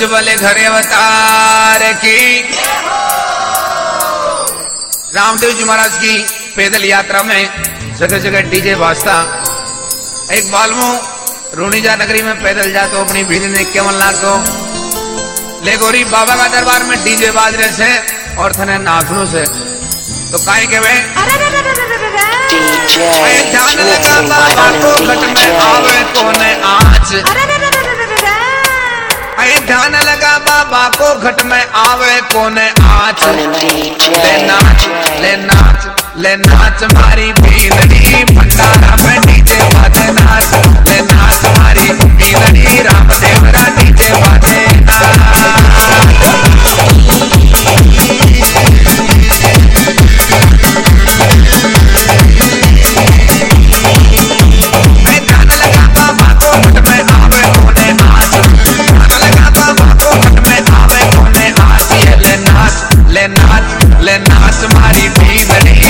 जबले घरे अवतार की रामदेव जी महाराज की पैदल यात्रा में जगह जगह डीजे बाजता एक बालमो रूणीजा नगरी में पैदल जा तो अपनी भीड़ ने केवल ना तो ले गोरी बाबा का दरबार में डीजे बाज रहे से और थने नाचनों से तो काहे के वे ध्यान लगा बाबा को घट में आवे कोने आँच अरे ध्यान लगा बाबा को घट में आवे कोने आज ले नाच ले नाच ले नाच मारी भीलड़ी भंडारा में डीजे बाजे नाच। ले नाच। somebody please let